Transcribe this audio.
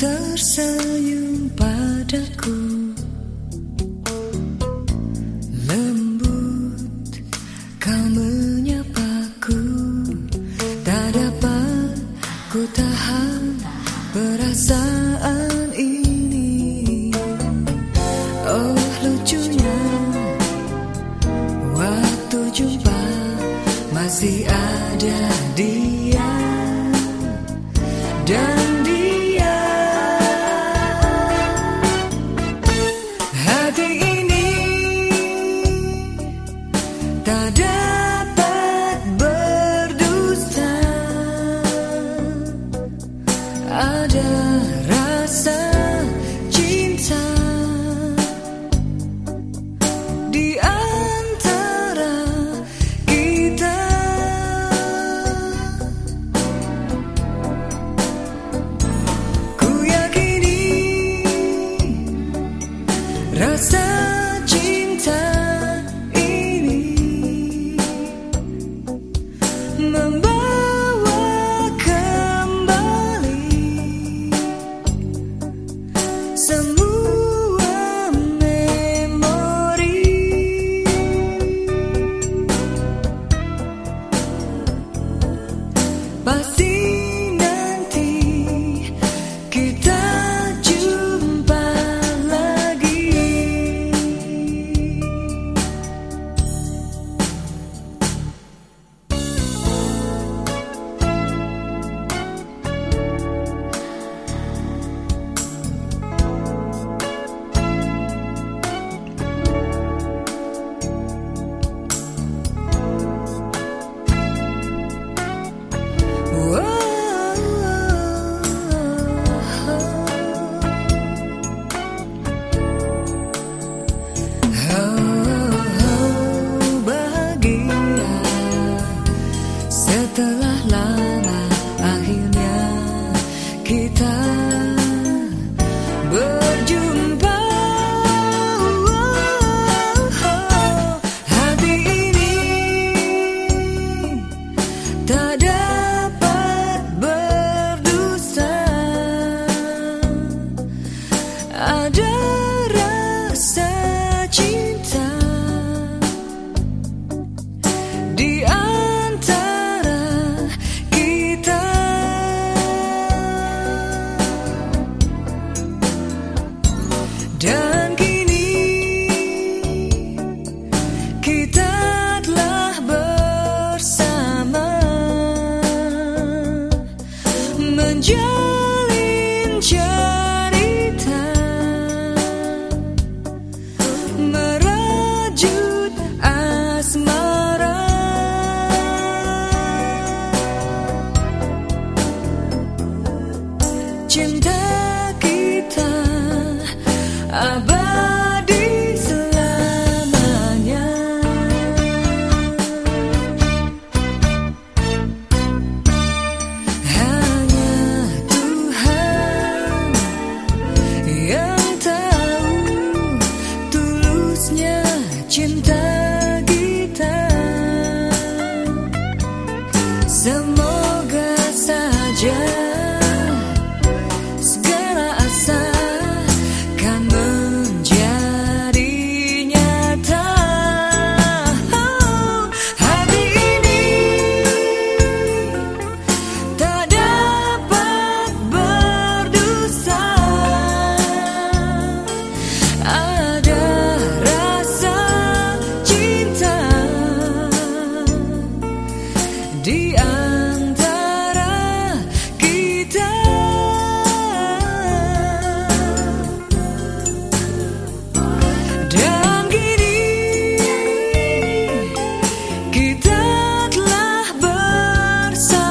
tersenyum padaku. Lembut kau menyapaku. Tak dapat ku tahan perasaan ini. Oh lucunya waktu jumpa masih ada di rasa cinta di antara kita. Ku yakini rasa cinta ini membuat about coração.